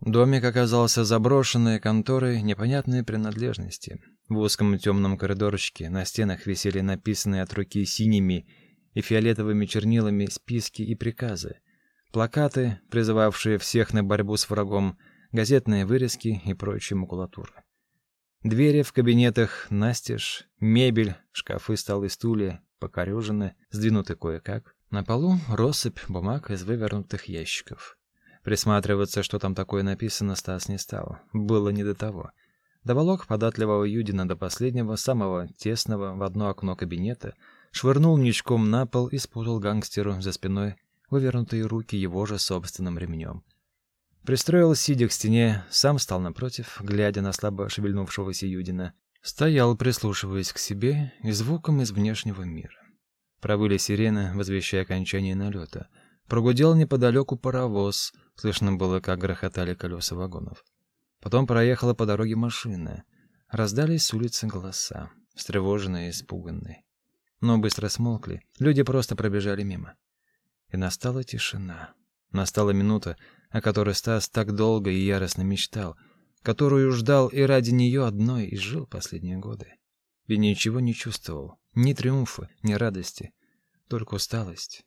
Домик оказался заброшенной конторой непонятной принадлежности. В узком темном коридорчике на стенах висели написанные от руки синими и фиолетовыми чернилами списки и приказы, плакаты, призывавшие всех на борьбу с врагом, газетные вырезки и прочая макулатура. Двери в кабинетах настежь, мебель, шкафы, столы, стулья покорежены, сдвинуты кое-как. На полу россыпь бумаг из вывернутых ящиков. Присматриваться, что там такое написано, Стас не стал. Было не до того. Доволок податливого Юдина до последнего, самого тесного, в одно окно кабинета, швырнул ничком на пол и спутал гангстеру за спиной вывернутые руки его же собственным ремнем. Пристроил, сидя к стене, сам стал напротив, глядя на слабо шевельнувшегося Юдина. Стоял, прислушиваясь к себе и звукам из внешнего мира. Провыли сирены, возвещая окончание налета. Прогудел неподалеку паровоз, слышно было, как грохотали колеса вагонов. Потом проехала по дороге машина. Раздались с улицы голоса, встревоженные и испуганные. Но быстро смолкли, люди просто пробежали мимо. И настала тишина. Настала минута, о которой Стас так долго и яростно мечтал, которую ждал и ради нее одной и жил последние годы. И ничего не чувствовал, ни триумфа, ни радости, только усталость.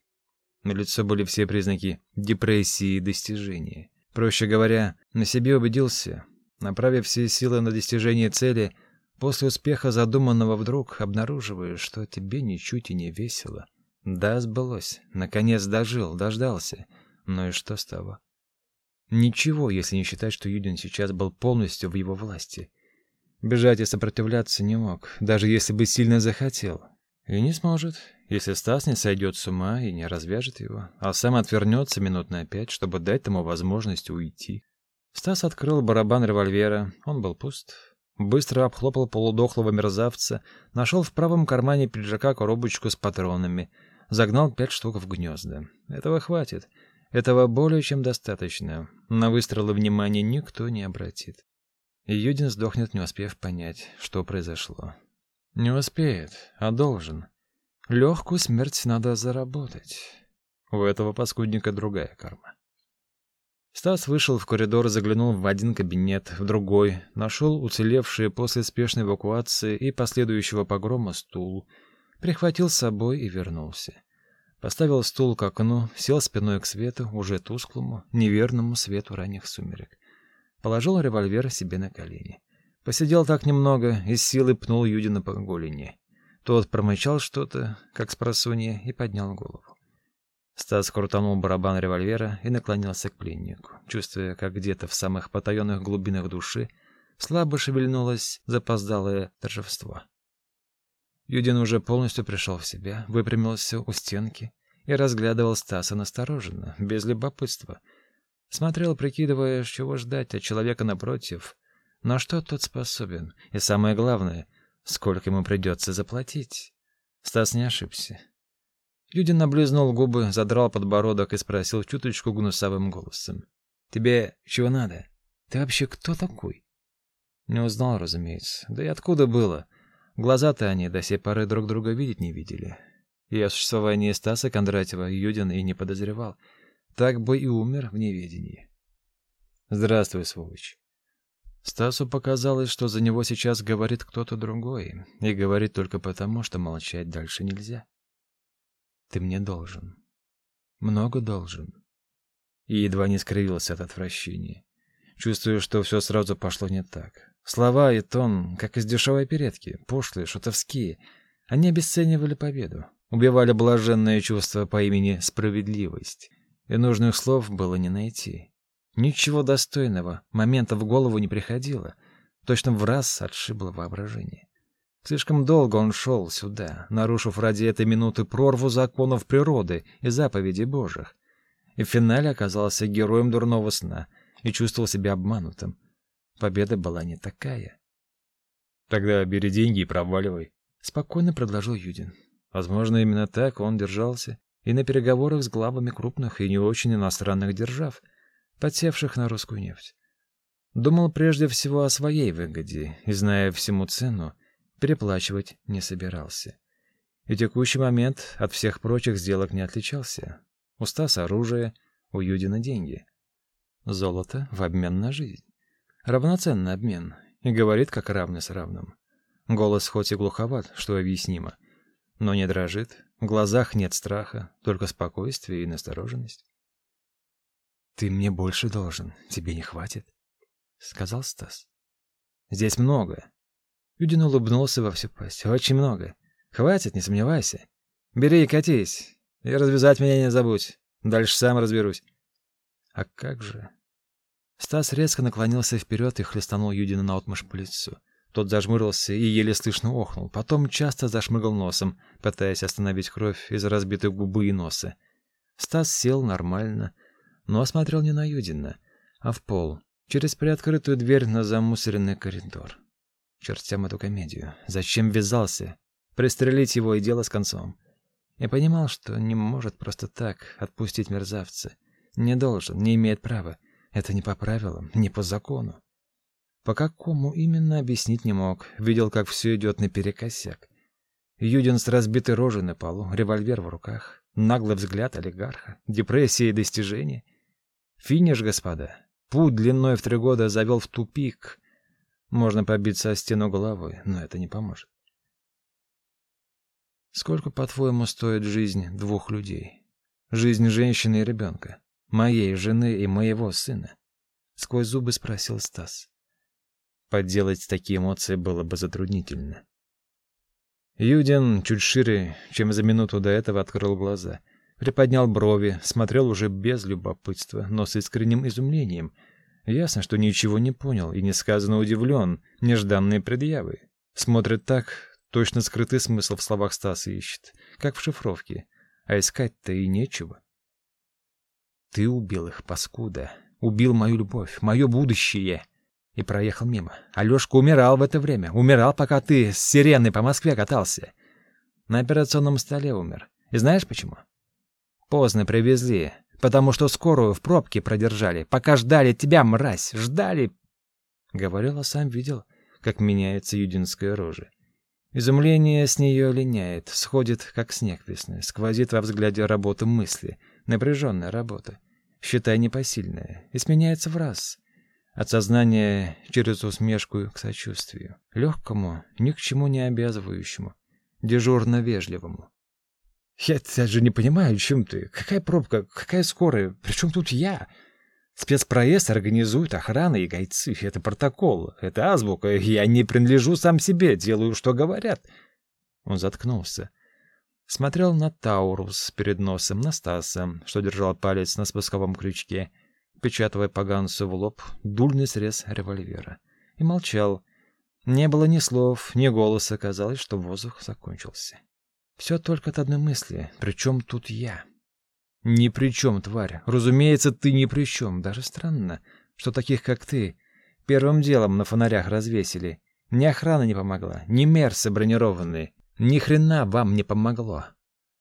На лицо были все признаки депрессии и достижения. Проще говоря, на себе убедился, направив все силы на достижение цели, после успеха задуманного вдруг обнаруживаешь, что тебе ничуть и не весело. Да, сбылось. Наконец дожил, дождался. Но и что с того? Ничего, если не считать, что Юдин сейчас был полностью в его власти. Бежать и сопротивляться не мог, даже если бы сильно захотел. И не сможет, если Стас не сойдет с ума и не развяжет его, а сам отвернется минут на пять, чтобы дать ему возможность уйти. Стас открыл барабан револьвера, он был пуст. Быстро обхлопал полудохлого мерзавца, нашел в правом кармане пиджака коробочку с патронами, загнал пять штук в гнезда. Этого хватит. Этого более чем достаточно. На выстрелы внимания никто не обратит. И Юдин сдохнет, не успев понять, что произошло. Не успеет, а должен. Легкую смерть надо заработать. У этого паскудника другая карма. Стас вышел в коридор, заглянул в один кабинет, в другой, нашел уцелевший после спешной эвакуации и последующего погрома стул, прихватил с собой и вернулся. Поставил стул к окну, сел спиной к свету, уже тусклому, неверному свету ранних сумерек. Положил револьвер себе на колени. Посидел так немного и с силой пнул Юдина по голени. Тот промычал что-то, как с просунья, и поднял голову. Стас крутанул барабан револьвера и наклонился к пленнику, чувствуя, как где-то в самых потаенных глубинах души слабо шевельнулось запоздалое торжество. Юдин уже полностью пришел в себя, выпрямился у стенки и разглядывал Стаса настороженно, без любопытства. Смотрел, прикидывая, чего ждать от человека напротив, на что тот способен, и самое главное, сколько ему придется заплатить. Стас не ошибся. Юдин облизнул губы, задрал подбородок и спросил чуточку гнусавым голосом. «Тебе чего надо? Ты вообще кто такой?» Не узнал, разумеется. Да и откуда было? Глаза-то они до сей поры друг друга видеть не видели. И о существовании Стаса Кондратьева Юдин и не подозревал. Так бы и умер в неведении. «Здравствуй, сволочь». Стасу показалось, что за него сейчас говорит кто-то другой, и говорит только потому, что молчать дальше нельзя. «Ты мне должен. Много должен». И едва не скривился от отвращения. Чувствую, что все сразу пошло не так. Слова и тон, как из дешевой оперетки, пошлые, шутовские. Они обесценивали победу, убивали блаженное чувство по имени справедливость. И нужных слов было не найти. Ничего достойного, момента в голову не приходило. Точно в раз отшибло воображение. Слишком долго он шел сюда, нарушив ради этой минуты прорву законов природы и заповедей Божьих. И в финале оказался героем дурного сна и чувствовал себя обманутым. Победа была не такая. Тогда бери деньги и проваливай, спокойно предложил Юдин. Возможно, именно так он держался и на переговорах с главами крупных и не очень иностранных держав, подсевших на русскую нефть. Думал прежде всего о своей выгоде и, зная всему цену, переплачивать не собирался. И текущий момент от всех прочих сделок не отличался. У Стаса оружие, у Юдина деньги. Золото в обмен на жизнь. Равноценный обмен. И говорит, как равный с равным. Голос хоть и глуховат, что объяснимо, но не дрожит, в глазах нет страха, только спокойствие и настороженность. «Ты мне больше должен, тебе не хватит», — сказал Стас. «Здесь много». Юдин улыбнулся во всю пасть. «Очень много. Хватит, не сомневайся. Бери и катись. И развязать меня не забудь. Дальше сам разберусь». «А как же...» Стас резко наклонился вперед и хлестанул Юдина наотмашь по лицу. Тот зажмурился и еле слышно охнул, потом часто зашмыгал носом, пытаясь остановить кровь из разбитой губы и носа. Стас сел нормально, но осмотрел не на Юдина, а в пол, через приоткрытую дверь на замусоренный коридор. Чертям эту комедию. Зачем ввязался? Пристрелить его и дело с концом. Я понимал, что не может просто так отпустить мерзавца. Не должен, не имеет права. Это не по правилам, не по закону. По какому именно объяснить не мог. Видел, как все идет наперекосяк. Юдин с разбитой рожей на полу, револьвер в руках, наглый взгляд олигарха, депрессия и достижения. Финиш, господа. Путь длиной в три года завел в тупик. Можно побиться о стену головой, но это не поможет. Сколько, по-твоему, стоит жизнь двух людей? Жизнь женщины и ребенка? Моей жены и моего сына? Сквозь зубы спросил Стас. Подделать такие эмоции было бы затруднительно. Юдин чуть шире, чем за минуту до этого, открыл глаза. Приподнял брови, смотрел уже без любопытства, но с искренним изумлением. Ясно, что ничего не понял и несказанно удивлен, нежданные предъявы. Смотрит так, точно скрытый смысл в словах Стаса ищет, как в шифровке. А искать-то и нечего. Ты убил их, паскуда. Убил мою любовь, мое будущее и проехал мимо. Алёшка умирал в это время. Умирал, пока ты с сиреной по Москве катался. На операционном столе умер. И знаешь почему? Поздно привезли, потому что скорую в пробке продержали, пока ждали тебя, мразь, ждали. Говорил, а сам видел, как меняется юдинская рожа. Изумление с нее линяет, сходит, как снег весны, сквозит во взгляде работы мысли, напряженная работа, считай непосильная, и сменяется в раз — от сознания через усмешку к сочувствию. Легкому, ни к чему не обязывающему. Дежурно вежливому. «Я даже не понимаю, чем ты? Какая пробка? Какая скорая? Причем тут я?» Спецпроезд организует охрана и гайцы. Это протокол, это азбука. Я не принадлежу сам себе, делаю, что говорят. Он заткнулся. Смотрел на Таурус перед носом, на Стаса, что держал палец на спусковом крючке — впечатывая поганцу в лоб дульный срез револьвера. И молчал. Не было ни слов, ни голоса, казалось, что воздух закончился. Все только от одной мысли. Причем тут я? Ни при чем, тварь. Разумеется, ты ни при чем. Даже странно, что таких, как ты, первым делом на фонарях развесили. Ни охрана не помогла, ни мерсы бронированные. Ни хрена вам не помогло.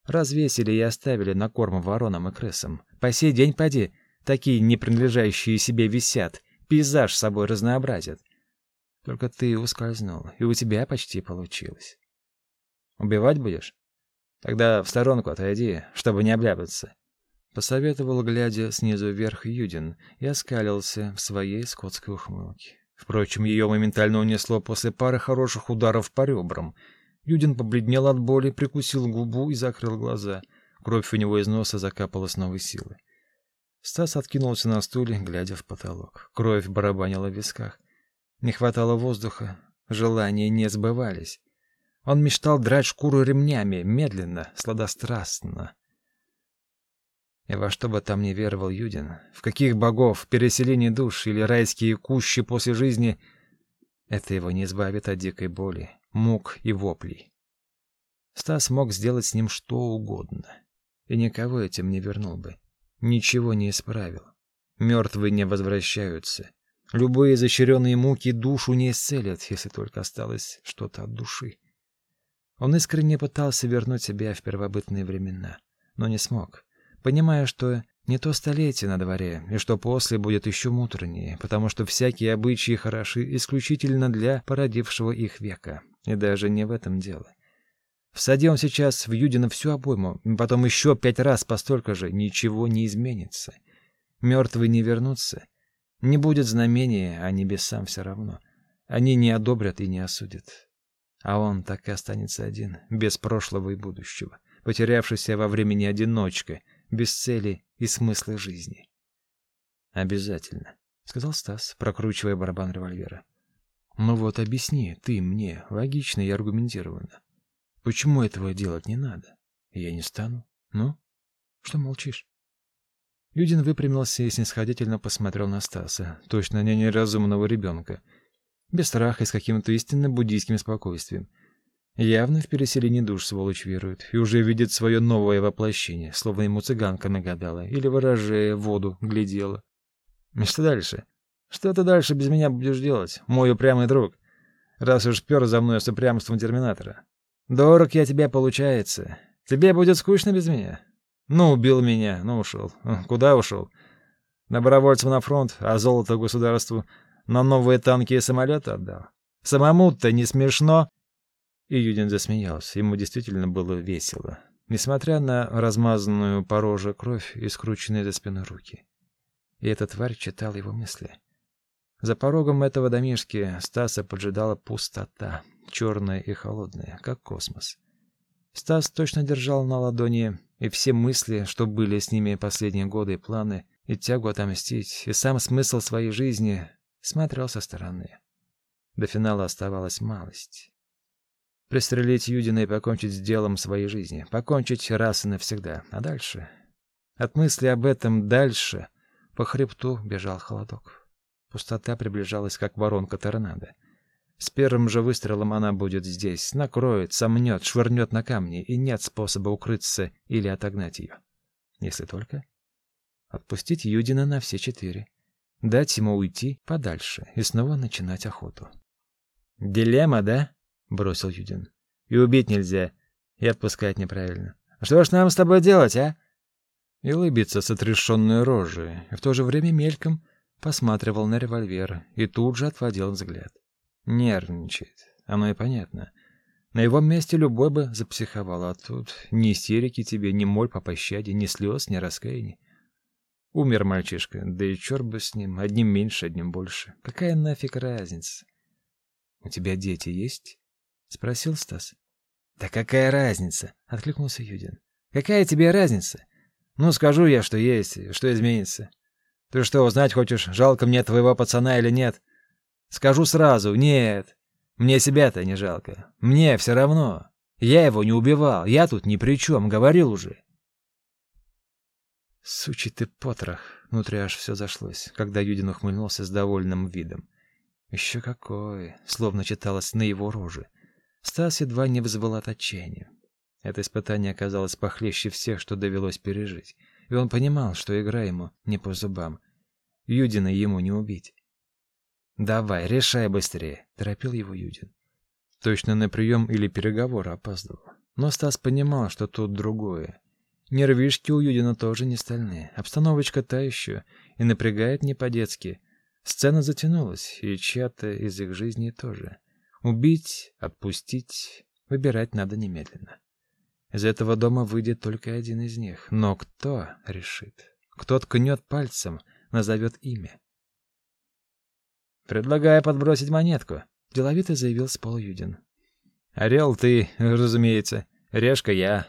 Развесили и оставили на корм воронам и крысам. По сей день поди, Такие, не принадлежащие себе, висят, пейзаж с собой разнообразят. Только ты ускользнул, и у тебя почти получилось. Убивать будешь? Тогда в сторонку отойди, чтобы не обляпаться. Посоветовал, глядя снизу вверх Юдин, и оскалился в своей скотской ухмылке. Впрочем, ее моментально унесло после пары хороших ударов по ребрам. Юдин побледнел от боли, прикусил губу и закрыл глаза. Кровь у него из носа закапала с новой силой. Стас откинулся на стуле, глядя в потолок. Кровь барабанила в висках. Не хватало воздуха, желания не сбывались. Он мечтал драть шкуру ремнями, медленно, сладострастно. И во что бы там ни веровал Юдин, в каких богов, переселение душ или райские кущи после жизни, это его не избавит от дикой боли, мук и воплей. Стас мог сделать с ним что угодно, и никого этим не вернул бы ничего не исправил. Мертвые не возвращаются. Любые изощренные муки душу не исцелят, если только осталось что-то от души. Он искренне пытался вернуть себя в первобытные времена, но не смог, понимая, что не то столетие на дворе, и что после будет еще муторнее, потому что всякие обычаи хороши исключительно для породившего их века. И даже не в этом дело. Всади он сейчас в Юдина всю обойму, потом еще пять раз постолько же, ничего не изменится. Мертвые не вернутся, Не будет знамения, а небесам все равно. Они не одобрят и не осудят. А он так и останется один, без прошлого и будущего, потерявшийся во времени одиночка, без цели и смысла жизни. Обязательно, сказал Стас, прокручивая барабан револьвера. Ну вот объясни ты мне, логично и аргументированно. Почему этого делать не надо? Я не стану. Ну, что молчишь? Юдин выпрямился и снисходительно посмотрел на Стаса, точно не неразумного ребенка, без страха и с каким-то истинно буддийским спокойствием. Явно в переселении душ сволочь верует и уже видит свое новое воплощение, словно ему цыганка нагадала или ворожея воду глядела. И что дальше? Что ты дальше без меня будешь делать, мой упрямый друг? Раз уж пёр за мной с упрямством терминатора. Дорог я тебе получается. Тебе будет скучно без меня. Ну, убил меня, ну ушел. Куда ушел? Добровольцев на фронт, а золото государству на новые танки и самолеты отдал. Самому-то не смешно. И Юдин засмеялся. Ему действительно было весело, несмотря на размазанную по роже кровь и скрученные за спиной руки. И эта тварь читал его мысли. За порогом этого домишки Стаса поджидала пустота, черная и холодная, как космос. Стас точно держал на ладони и все мысли, что были с ними последние годы, и планы, и тягу отомстить, и сам смысл своей жизни смотрел со стороны. До финала оставалась малость. Пристрелить Юдина и покончить с делом своей жизни. Покончить раз и навсегда. А дальше? От мысли об этом дальше по хребту бежал холодок. Пустота приближалась, как воронка торнадо. С первым же выстрелом она будет здесь, накроет, сомнет, швырнет на камни, и нет способа укрыться или отогнать ее. Если только отпустить Юдина на все четыре, дать ему уйти подальше и снова начинать охоту. «Дилемма, да?» — бросил Юдин. «И убить нельзя, и отпускать неправильно. Что ж нам с тобой делать, а?» И улыбится с отрешенной рожей, и в то же время мельком посматривал на револьвер и тут же отводил взгляд. Нервничает. Оно и понятно. На его месте любой бы запсиховал, а тут ни истерики тебе, ни моль по пощаде, ни слез, ни раскаяния. Умер мальчишка, да и черт бы с ним, одним меньше, одним больше. Какая нафиг разница? — У тебя дети есть? — спросил Стас. — Да какая разница? — откликнулся Юдин. — Какая тебе разница? Ну, скажу я, что есть, что изменится. Ты что, узнать хочешь, жалко мне твоего пацана или нет? Скажу сразу, нет. Мне себя-то не жалко. Мне все равно. Я его не убивал, я тут ни при чем, говорил уже. Сучий ты потрох. Внутри аж все зашлось, когда Юдин ухмыльнулся с довольным видом. Еще какой, словно читалось на его роже. Стас едва не вызвал от. Это испытание оказалось похлеще всех, что довелось пережить и он понимал, что игра ему не по зубам. Юдина ему не убить. «Давай, решай быстрее», — торопил его Юдин. Точно на прием или переговоры опаздывал. Но Стас понимал, что тут другое. Нервишки у Юдина тоже не стальные. Обстановочка та еще, и напрягает не по-детски. Сцена затянулась, и чья-то из их жизни тоже. Убить, отпустить, выбирать надо немедленно. Из этого дома выйдет только один из них. Но кто решит? Кто ткнет пальцем, назовет имя? «Предлагаю подбросить монетку», — деловито заявил Спол Юдин. «Орел ты, разумеется. Решка я.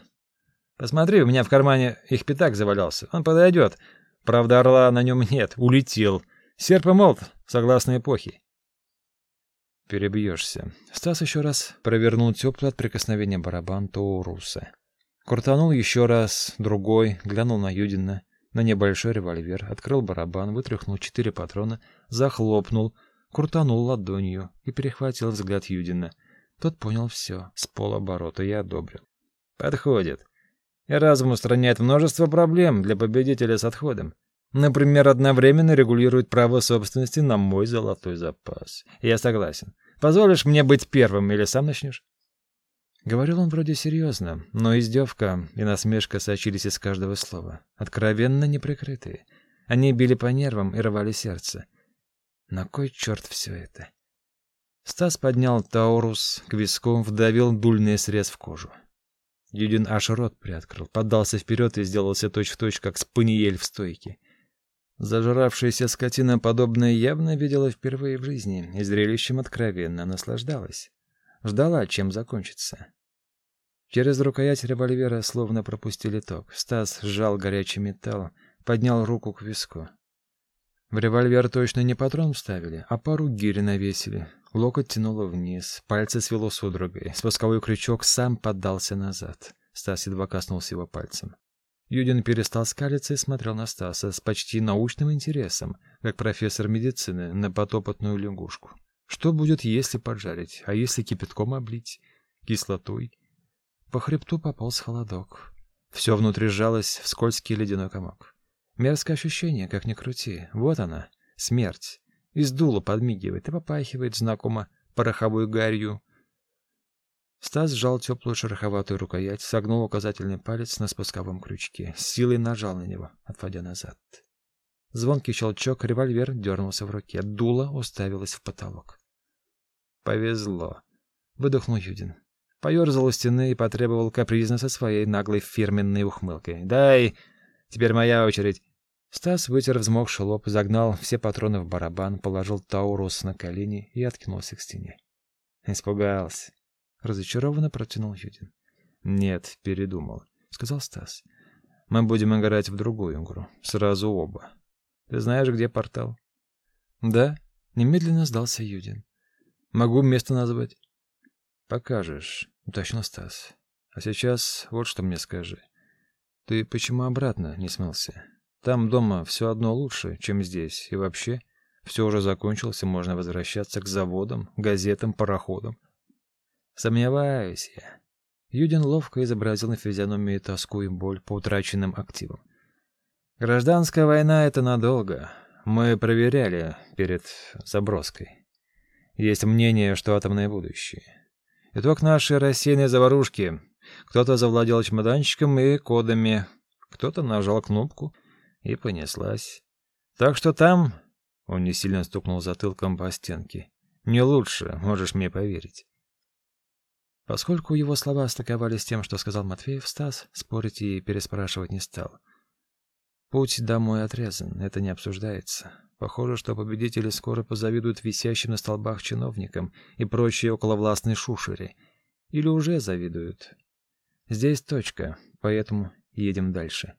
Посмотри, у меня в кармане их пятак завалялся. Он подойдет. Правда, орла на нем нет. Улетел. Серп и молот, согласно эпохе. Перебьешься. Стас еще раз провернул теплый от прикосновения барабан Тауруса. Крутанул еще раз, другой, глянул на Юдина, на небольшой револьвер, открыл барабан, вытряхнул четыре патрона, захлопнул, крутанул ладонью и перехватил взгляд Юдина. Тот понял все, с полоборота и одобрил. «Подходит. И разум устраняет множество проблем для победителя с отходом. Например, одновременно регулирует право собственности на мой золотой запас. Я согласен. Позволишь мне быть первым или сам начнешь? Говорил он вроде серьезно, но издевка и насмешка сочились из каждого слова, откровенно неприкрытые. Они били по нервам и рвали сердце. На кой черт все это? Стас поднял Таурус к виску, вдавил дульный срез в кожу. Юдин аж рот приоткрыл, поддался вперед и сделался точь-в-точь, точь, как спаниель в стойке. Зажравшаяся скотина подобное явно видела впервые в жизни и зрелищем откровенно наслаждалась. Ждала, чем закончится. Через рукоять револьвера словно пропустили ток. Стас сжал горячий металл, поднял руку к виску. В револьвер точно не патрон вставили, а пару гири навесили. Локоть тянуло вниз, пальцы свело судорогой. Спусковой крючок сам поддался назад. Стас едва коснулся его пальцем. Юдин перестал скалиться и смотрел на Стаса с почти научным интересом, как профессор медицины на потопотную лягушку. Что будет, если поджарить, а если кипятком облить? Кислотой? По хребту пополз холодок. Все внутри сжалось в скользкий ледяной комок. Мерзкое ощущение, как ни крути. Вот она, смерть. Из дула подмигивает и попахивает знакомо пороховой гарью. Стас сжал теплую шероховатую рукоять, согнул указательный палец на спусковом крючке, с силой нажал на него, отводя назад. Звонкий щелчок, револьвер дернулся в руке, дуло уставилось в потолок. «Повезло», — выдохнул Юдин. Поерзал у стены и потребовал капризно со своей наглой фирменной ухмылкой. «Дай! Теперь моя очередь!» Стас вытер взмокший лоб, загнал все патроны в барабан, положил Таурус на колени и откинулся к стене. Испугался. Разочарованно протянул Юдин. «Нет, передумал», — сказал Стас. «Мы будем играть в другую игру. Сразу оба. Ты знаешь, где портал?» «Да», — немедленно сдался Юдин. «Могу место назвать». «Покажешь», — уточнил Стас. «А сейчас вот что мне скажи. Ты почему обратно не смылся?» Там дома все одно лучше, чем здесь, и вообще все уже закончилось, и можно возвращаться к заводам, газетам, пароходам. Сомневаюсь я. Юдин ловко изобразил на физиономии тоску и боль по утраченным активам. Гражданская война — это надолго. Мы проверяли перед заброской. Есть мнение, что атомное будущее. Итог нашей рассеянной заварушки. Кто-то завладел чемоданчиком и кодами, кто-то нажал кнопку — и понеслась. Так что там, он не сильно стукнул затылком по стенке. Не лучше, можешь мне поверить. Поскольку его слова стыковались с тем, что сказал Матвеев, Стас спорить и переспрашивать не стал. Путь домой отрезан, это не обсуждается. Похоже, что победители скоро позавидуют висящим на столбах чиновникам и прочей околовластной шушере. Или уже завидуют. Здесь точка, поэтому едем дальше.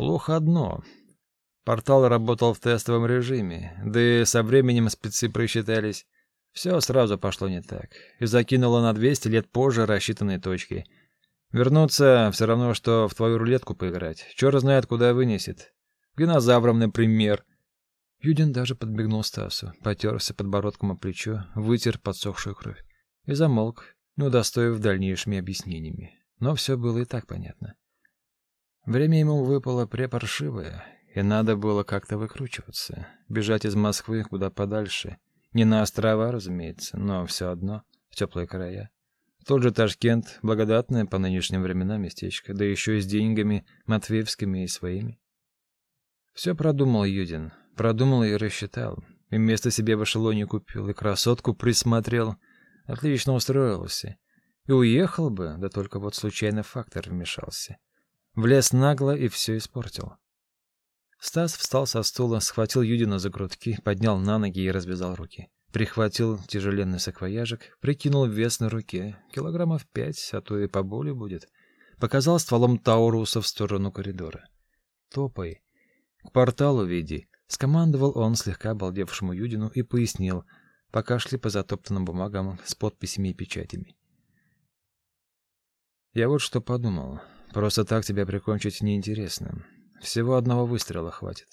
Плохо одно. Портал работал в тестовом режиме, да и со временем спецы просчитались. Все сразу пошло не так. И закинуло на 200 лет позже рассчитанные точки. Вернуться все равно, что в твою рулетку поиграть. Черт знает, куда вынесет. Динозавром, например. Юдин даже подбегнул Стасу, потерся подбородком о плечо, вытер подсохшую кровь. И замолк, не удостоив дальнейшими объяснениями. Но все было и так понятно. Время ему выпало препаршивое, и надо было как-то выкручиваться, бежать из Москвы куда подальше. Не на острова, разумеется, но все одно в теплые края. Тот же Ташкент, благодатное по нынешним временам местечко, да еще и с деньгами матвеевскими и своими. Все продумал Юдин, продумал и рассчитал. И место себе в эшелоне купил, и красотку присмотрел. Отлично устроился. И уехал бы, да только вот случайный фактор вмешался. Влез нагло и все испортил. Стас встал со стула, схватил Юдина за грудки, поднял на ноги и развязал руки. Прихватил тяжеленный саквояжик, прикинул вес на руке, килограммов пять, а то и поболее будет. Показал стволом Тауруса в сторону коридора. «Топай. К порталу веди», — скомандовал он слегка обалдевшему Юдину и пояснил, пока шли по затоптанным бумагам с подписями и печатями. «Я вот что подумал. Просто так тебя прикончить неинтересно. Всего одного выстрела хватит.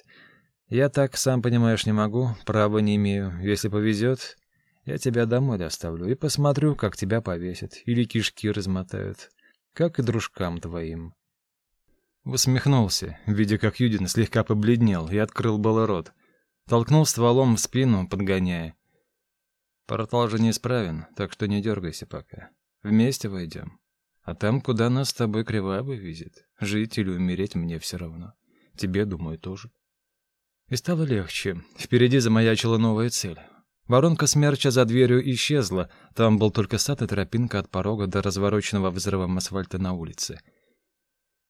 Я так, сам понимаешь, не могу, права не имею. Если повезет, я тебя домой доставлю и посмотрю, как тебя повесят или кишки размотают, как и дружкам твоим. Усмехнулся, видя, как Юдин слегка побледнел и открыл было рот. Толкнул стволом в спину, подгоняя. Портал же неисправен, так что не дергайся пока. Вместе войдем. А там, куда нас с тобой кривая вывезет. Жить или умереть мне все равно. Тебе, думаю, тоже. И стало легче. Впереди замаячила новая цель. Воронка смерча за дверью исчезла. Там был только сад и тропинка от порога до развороченного взрывом асфальта на улице.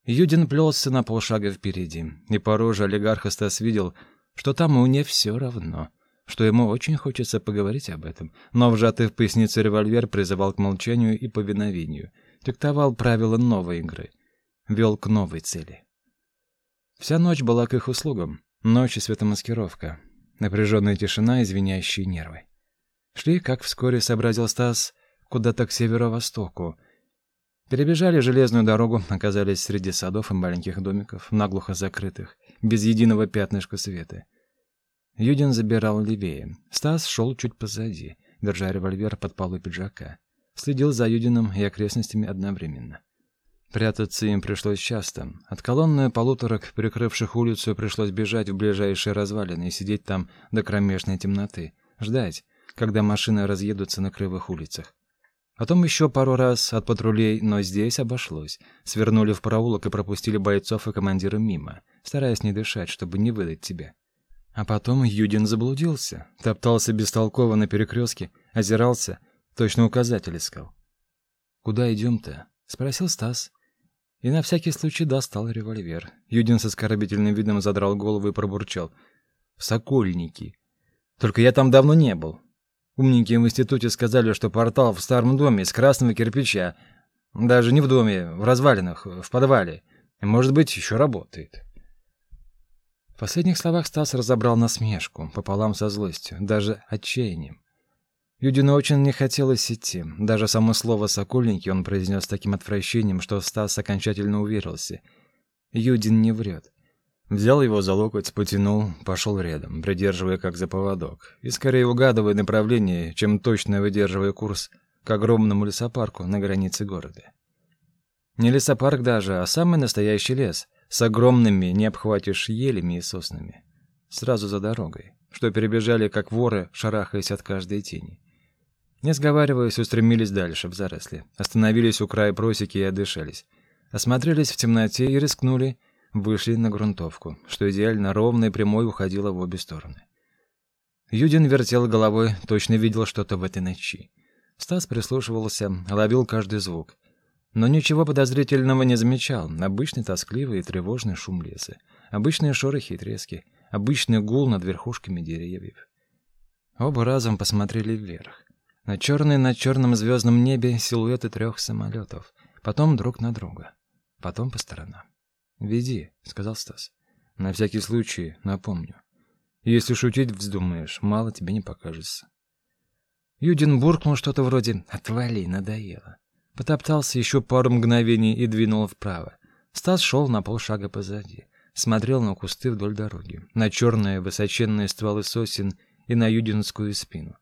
Юдин плелся на полшага впереди, и по роже олигарха Стас видел, что тому не все равно, что ему очень хочется поговорить об этом, но вжатый в поясницу револьвер призывал к молчанию и повиновению, диктовал правила новой игры, вел к новой цели. Вся ночь была к их услугам, ночь и светомаскировка, напряженная тишина и звенящие нервы. Шли, как вскоре сообразил Стас, куда-то к северо-востоку, Перебежали железную дорогу, оказались среди садов и маленьких домиков, наглухо закрытых, без единого пятнышка света. Юдин забирал левее. Стас шел чуть позади, держа револьвер под полой пиджака. Следил за Юдиным и окрестностями одновременно. Прятаться им пришлось часто. От колонны полуторок, перекрывших улицу, пришлось бежать в ближайшие развалины и сидеть там до кромешной темноты, ждать, когда машины разъедутся на кривых улицах. Потом еще пару раз от патрулей, но здесь обошлось. Свернули в проулок и пропустили бойцов и командира мимо, стараясь не дышать, чтобы не выдать тебя. А потом Юдин заблудился, топтался бестолково на перекрестке, озирался, точно указатель искал. «Куда идем-то?» — спросил Стас. И на всякий случай достал револьвер. Юдин со оскорбительным видом задрал голову и пробурчал. «В Сокольники. Только я там давно не был. Умники в институте сказали, что портал в старом доме из красного кирпича. Даже не в доме, в развалинах, в подвале. Может быть, еще работает. В последних словах Стас разобрал насмешку, пополам со злостью, даже отчаянием. Юдину очень не хотелось идти. Даже само слово «сокольники» он произнес с таким отвращением, что Стас окончательно уверился. Юдин не врет. Взял его за локоть, потянул, пошел рядом, придерживая как за поводок, и скорее угадывая направление, чем точно выдерживая курс к огромному лесопарку на границе города. Не лесопарк даже, а самый настоящий лес, с огромными, не обхватишь елями и соснами. Сразу за дорогой, что перебежали, как воры, шарахаясь от каждой тени. Не сговариваясь, устремились дальше, в заросли. Остановились у края просеки и отдышались. Осмотрелись в темноте и рискнули вышли на грунтовку, что идеально ровно и прямой уходила в обе стороны. Юдин вертел головой, точно видел что-то в этой ночи. Стас прислушивался, ловил каждый звук. Но ничего подозрительного не замечал. Обычный тоскливый и тревожный шум леса. Обычные шорохи и трески. Обычный гул над верхушками деревьев. Оба разом посмотрели вверх. На черной на черном звездном небе силуэты трех самолетов. Потом друг на друга. Потом по сторонам. «Веди», — сказал Стас. «На всякий случай напомню. Если шутить вздумаешь, мало тебе не покажется». Юдин буркнул что-то вроде «Отвали, надоело». Потоптался еще пару мгновений и двинул вправо. Стас шел на полшага позади. Смотрел на кусты вдоль дороги, на черные высоченные стволы сосен и на юдинскую спину.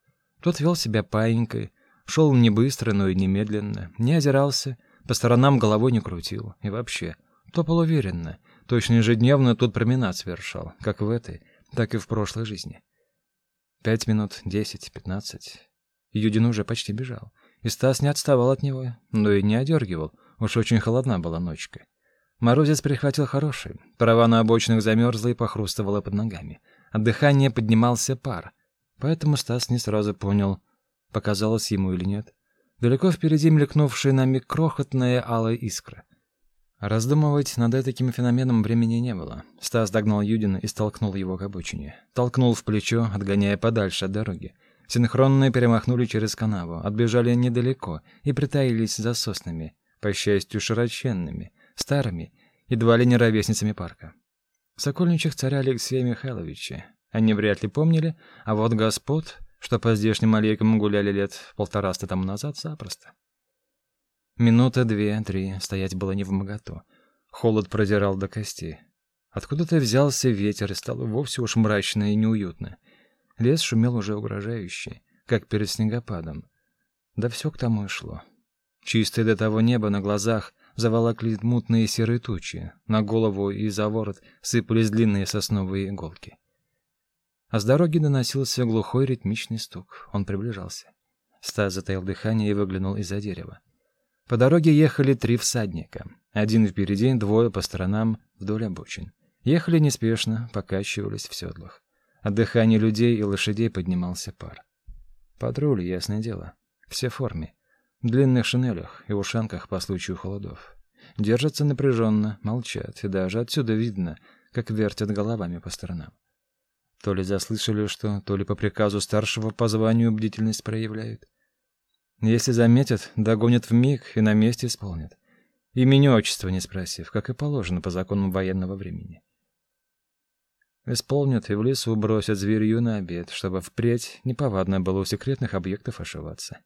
Тот вел себя паинькой, шел не быстро, но и немедленно, не озирался, по сторонам головой не крутил. И вообще, Топал уверенно, точно ежедневно тут променад совершал, как в этой, так и в прошлой жизни. Пять минут, десять, пятнадцать. Юдин уже почти бежал. И Стас не отставал от него, но и не одергивал. Уж очень холодна была ночка. Морозец прихватил хороший. Трава на обочинах замерзла и похрустывала под ногами. От дыхания поднимался пар. Поэтому Стас не сразу понял, показалось ему или нет. Далеко впереди мелькнувшая на миг крохотная алая искра — Раздумывать над этим феноменом времени не было. Стас догнал Юдина и столкнул его к обочине. Толкнул в плечо, отгоняя подальше от дороги. Синхронно перемахнули через канаву, отбежали недалеко и притаились за соснами, по счастью, широченными, старыми, едва ли не ровесницами парка. В Сокольничьих царя Алексея Михайловича они вряд ли помнили, а вот господ, что по здешним аллейкам гуляли лет полтораста тому назад, запросто. Минута, две, три, стоять было не в моготу. Холод продирал до костей. Откуда-то взялся ветер, и стало вовсе уж мрачно и неуютно. Лес шумел уже угрожающе, как перед снегопадом. Да все к тому и шло. Чистое до того небо на глазах заволокли мутные серые тучи, на голову и за ворот сыпались длинные сосновые иголки. А с дороги доносился глухой ритмичный стук. Он приближался. Стас затаил дыхание и выглянул из-за дерева. По дороге ехали три всадника. Один впереди, двое по сторонам, вдоль обочин. Ехали неспешно, покачивались в седлах. От дыхания людей и лошадей поднимался пар. Патруль, ясное дело. Все в форме. В длинных шинелях и ушанках по случаю холодов. держатся напряженно, молчат, и даже отсюда видно, как вертят головами по сторонам. То ли заслышали что, то ли по приказу старшего по званию бдительность проявляют. Если заметят, догонят в миг и на месте исполнят. Имени отчества не спросив, как и положено по законам военного времени. Исполнят и в лесу бросят зверью на обед, чтобы впредь неповадно было у секретных объектов ошиваться.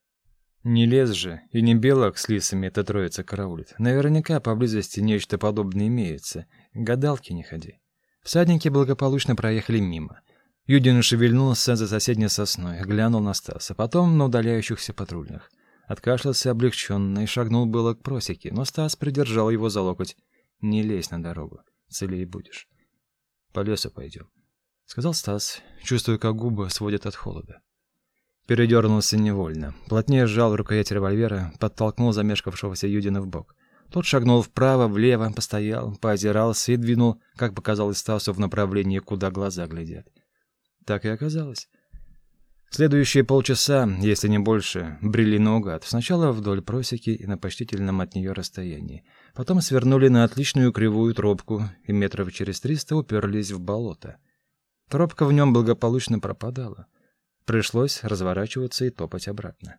Не лес же, и не белок с лисами эта троица караулит. Наверняка поблизости нечто подобное имеется. Гадалки не ходи. Всадники благополучно проехали мимо. Юдин шевельнулся за соседней сосной, глянул на Стаса, потом на удаляющихся патрульных. Откашлялся облегченно и шагнул было к просеке, но Стас придержал его за локоть. «Не лезь на дорогу, целее будешь. По лесу пойдем», — сказал Стас, чувствуя, как губы сводят от холода. Передернулся невольно. Плотнее сжал рукоять револьвера, подтолкнул замешкавшегося Юдина в бок. Тот шагнул вправо, влево, постоял, поозирался и двинул, как показалось Стасу, в направлении, куда глаза глядят. Так и оказалось. Следующие полчаса, если не больше, брели наугад. Сначала вдоль просеки и на почтительном от нее расстоянии. Потом свернули на отличную кривую тропку и метров через триста уперлись в болото. Тропка в нем благополучно пропадала. Пришлось разворачиваться и топать обратно.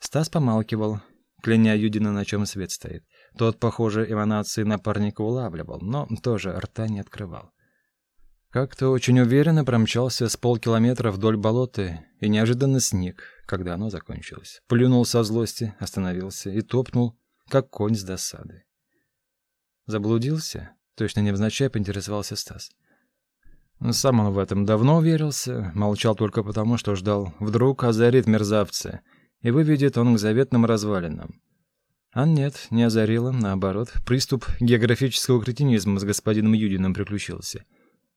Стас помалкивал, кляня Юдина, на чем свет стоит. Тот, похоже, эманации напарника улавливал, но тоже рта не открывал. Как-то очень уверенно промчался с полкилометра вдоль болота и неожиданно сник, когда оно закончилось. Плюнул со злости, остановился и топнул, как конь с досады. Заблудился? Точно невзначай поинтересовался Стас. Сам он в этом давно уверился, молчал только потому, что ждал. Вдруг озарит мерзавца, и выведет он к заветным развалинам. А нет, не озарило, наоборот. Приступ географического кретинизма с господином Юдиным приключился.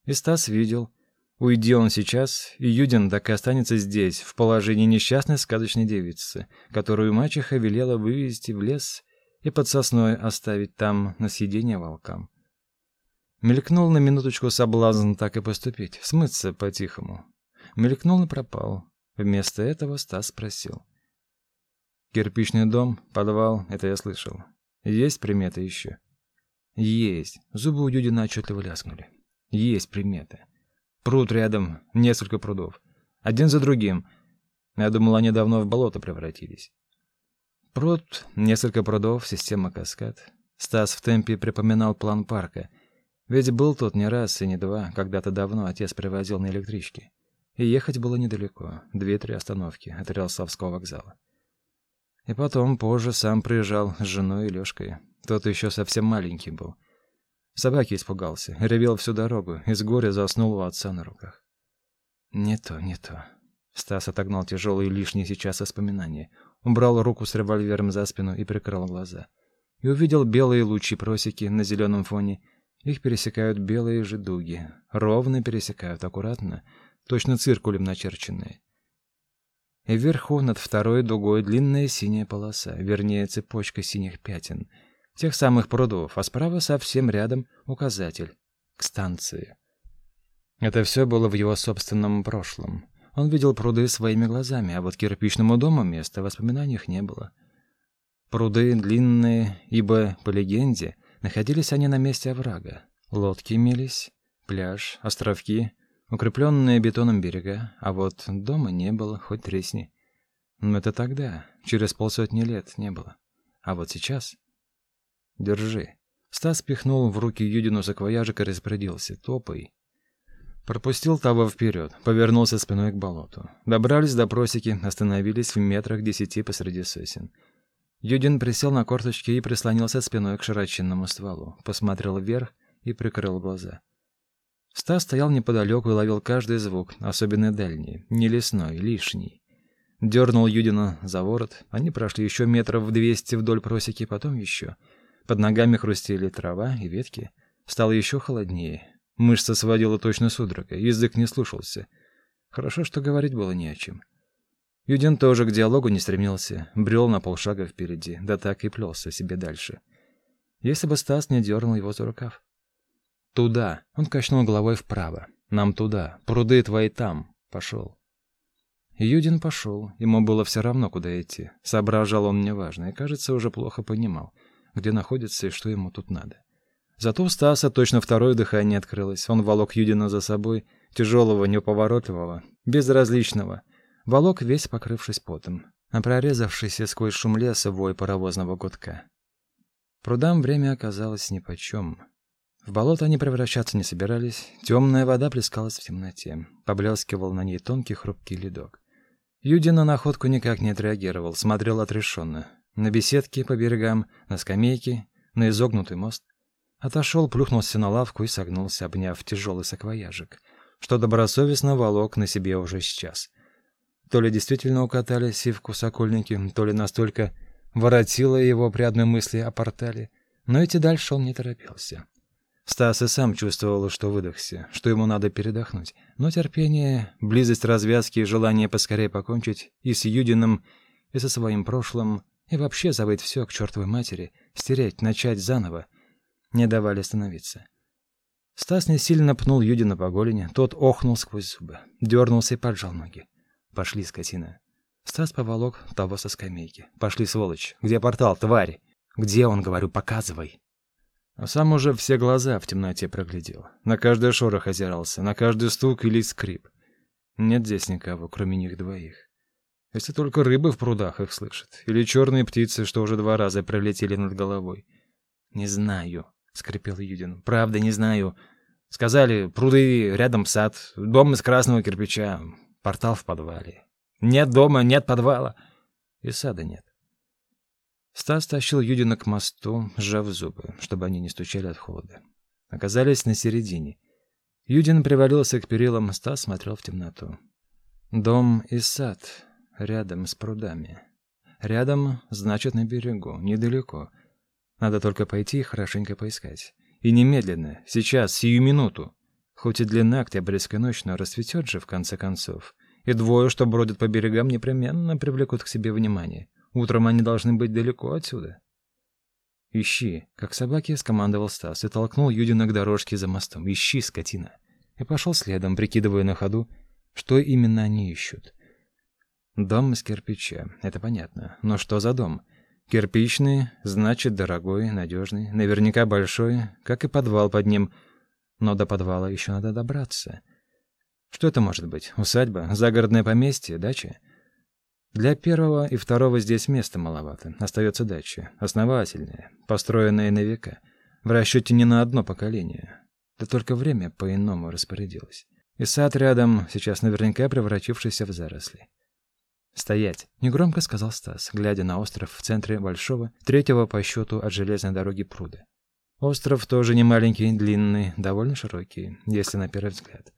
И Стас видел. Уйди он сейчас, и Юдин так и останется здесь, в положении несчастной сказочной девицы, которую мачеха велела вывести в лес и под сосной оставить там на съедение волкам. Мелькнул на минуточку соблазн так и поступить, смыться по-тихому. Мелькнул и пропал. Вместо этого Стас спросил. «Кирпичный дом, подвал, это я слышал. Есть приметы еще?» «Есть». Зубы у Дюдина отчетливо лязгнули. «Есть приметы. Пруд рядом, несколько прудов. Один за другим. Я думал, они давно в болото превратились. Пруд, несколько прудов, система каскад. Стас в темпе припоминал план парка — ведь был тут не раз и не два, когда-то давно отец привозил на электричке. И ехать было недалеко, две-три остановки от Релсовского вокзала. И потом, позже, сам приезжал с женой и Лёшкой. Тот еще совсем маленький был. Собаки испугался, ревел всю дорогу, и с горя заснул у отца на руках. Не то, не то. Стас отогнал тяжелые лишние сейчас воспоминания, убрал руку с револьвером за спину и прикрыл глаза. И увидел белые лучи просеки на зеленом фоне их пересекают белые же дуги, ровно пересекают, аккуратно, точно циркулем начерченные. И вверху над второй дугой длинная синяя полоса, вернее цепочка синих пятен, тех самых прудов, а справа совсем рядом указатель к станции. Это все было в его собственном прошлом. Он видел пруды своими глазами, а вот кирпичному дому места в воспоминаниях не было. Пруды длинные, ибо, по легенде, Находились они на месте оврага. Лодки имелись, пляж, островки, укрепленные бетоном берега, а вот дома не было, хоть тресни. Но это тогда, через полсотни лет, не было. А вот сейчас... Держи. Стас пихнул в руки Юдину саквояжик и распорядился. Топай. Пропустил того вперед, повернулся спиной к болоту. Добрались до просеки, остановились в метрах десяти посреди сосен. Юдин присел на корточки и прислонился спиной к широченному стволу, посмотрел вверх и прикрыл глаза. Стас стоял неподалеку и ловил каждый звук, особенно дальний, не лесной, лишний. Дернул Юдина за ворот, они прошли еще метров в двести вдоль просеки, потом еще. Под ногами хрустели трава и ветки. Стало еще холоднее. Мышца сводила точно судорога, язык не слушался. Хорошо, что говорить было не о чем. Юдин тоже к диалогу не стремился, брел на полшага впереди, да так и плелся себе дальше. Если бы Стас не дернул его за рукав. «Туда!» — он качнул головой вправо. «Нам туда! Пруды твои там!» Пошел. Юдин пошел. Ему было все равно, куда идти. Соображал он неважно и, кажется, уже плохо понимал. Где находится и что ему тут надо. Зато у Стаса точно второе дыхание открылось. Он волок Юдина за собой, тяжелого, неповоротливого, безразличного. Волок весь покрывшись потом, а прорезавшийся сквозь шум леса вой паровозного гудка. Прудам время оказалось нипочем. В болото они превращаться не собирались. Темная вода плескалась в темноте. Поблескивал на ней тонкий хрупкий ледок. Юдин на находку никак не отреагировал, смотрел отрешенно. На беседке по берегам, на скамейке, на изогнутый мост. Отошел, плюхнулся на лавку и согнулся, обняв тяжелый саквояжик, что добросовестно волок на себе уже сейчас. То ли действительно укатали сивку сокольники, то ли настолько воротило его при одной мысли о портале, но идти дальше он не торопился. Стас и сам чувствовал, что выдохся, что ему надо передохнуть. Но терпение, близость развязки и желание поскорее покончить и с Юдиным, и со своим прошлым, и вообще забыть все к чертовой матери, стереть, начать заново, не давали остановиться. Стас не сильно пнул Юдина по голени, тот охнул сквозь зубы, дернулся и поджал ноги. «Пошли, скотина». Стас поволок того со скамейки. «Пошли, сволочь! Где портал, тварь? Где он, говорю, показывай!» А сам уже все глаза в темноте проглядел. На каждый шорох озирался, на каждый стук или скрип. Нет здесь никого, кроме них двоих. Если только рыбы в прудах их слышат, или черные птицы, что уже два раза пролетели над головой. «Не знаю», — скрипел Юдин. «Правда, не знаю. Сказали, пруды, рядом сад, дом из красного кирпича, портал в подвале. Нет дома, нет подвала. И сада нет. Стас тащил Юдина к мосту, сжав зубы, чтобы они не стучали от холода. Оказались на середине. Юдин привалился к перилам, Стас смотрел в темноту. Дом и сад рядом с прудами. Рядом, значит, на берегу, недалеко. Надо только пойти и хорошенько поискать. И немедленно, сейчас, сию минуту. Хоть и длинна октябрьская ночь, но расцветет же в конце концов. И двое, что бродят по берегам, непременно привлекут к себе внимание. Утром они должны быть далеко отсюда. «Ищи», — как собаки скомандовал Стас и толкнул Юдина к дорожке за мостом. «Ищи, скотина!» И пошел следом, прикидывая на ходу, что именно они ищут. Дом из кирпича, это понятно. Но что за дом? Кирпичный, значит, дорогой, надежный, наверняка большой, как и подвал под ним. Но до подвала еще надо добраться. Что это может быть? Усадьба? Загородное поместье? Дача? Для первого и второго здесь места маловато. Остается дача. Основательная, построенная на века. В расчете не на одно поколение. Да только время по-иному распорядилось. И сад рядом, сейчас наверняка превратившийся в заросли. «Стоять!» — негромко сказал Стас, глядя на остров в центре большого, третьего по счету от железной дороги пруда. Остров тоже не маленький, длинный, довольно широкий, если на первый взгляд.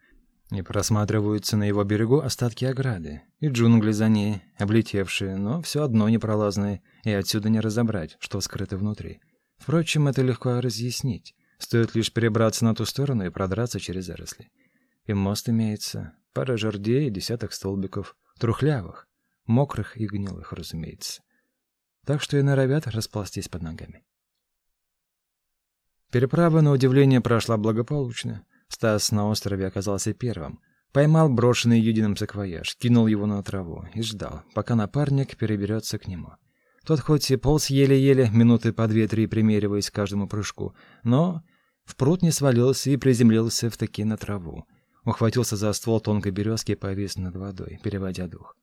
И просматриваются на его берегу остатки ограды, и джунгли за ней, облетевшие, но все одно непролазные, и отсюда не разобрать, что скрыто внутри. Впрочем, это легко разъяснить. Стоит лишь перебраться на ту сторону и продраться через заросли. И мост имеется, пара жердей и десяток столбиков, трухлявых, мокрых и гнилых, разумеется. Так что и норовят расползтись под ногами. Переправа, на удивление, прошла благополучно. Стас на острове оказался первым. Поймал брошенный Юдиным саквояж, кинул его на траву и ждал, пока напарник переберется к нему. Тот хоть и полз еле-еле, минуты по две-три примериваясь к каждому прыжку, но в пруд не свалился и приземлился в таки на траву. Ухватился за ствол тонкой березки и повис над водой, переводя дух.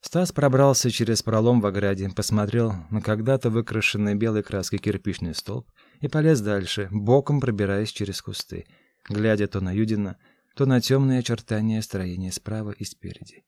Стас пробрался через пролом в ограде, посмотрел на когда-то выкрашенный белой краской кирпичный столб и полез дальше, боком пробираясь через кусты, глядя то на Юдина, то на темные очертания строения справа и спереди.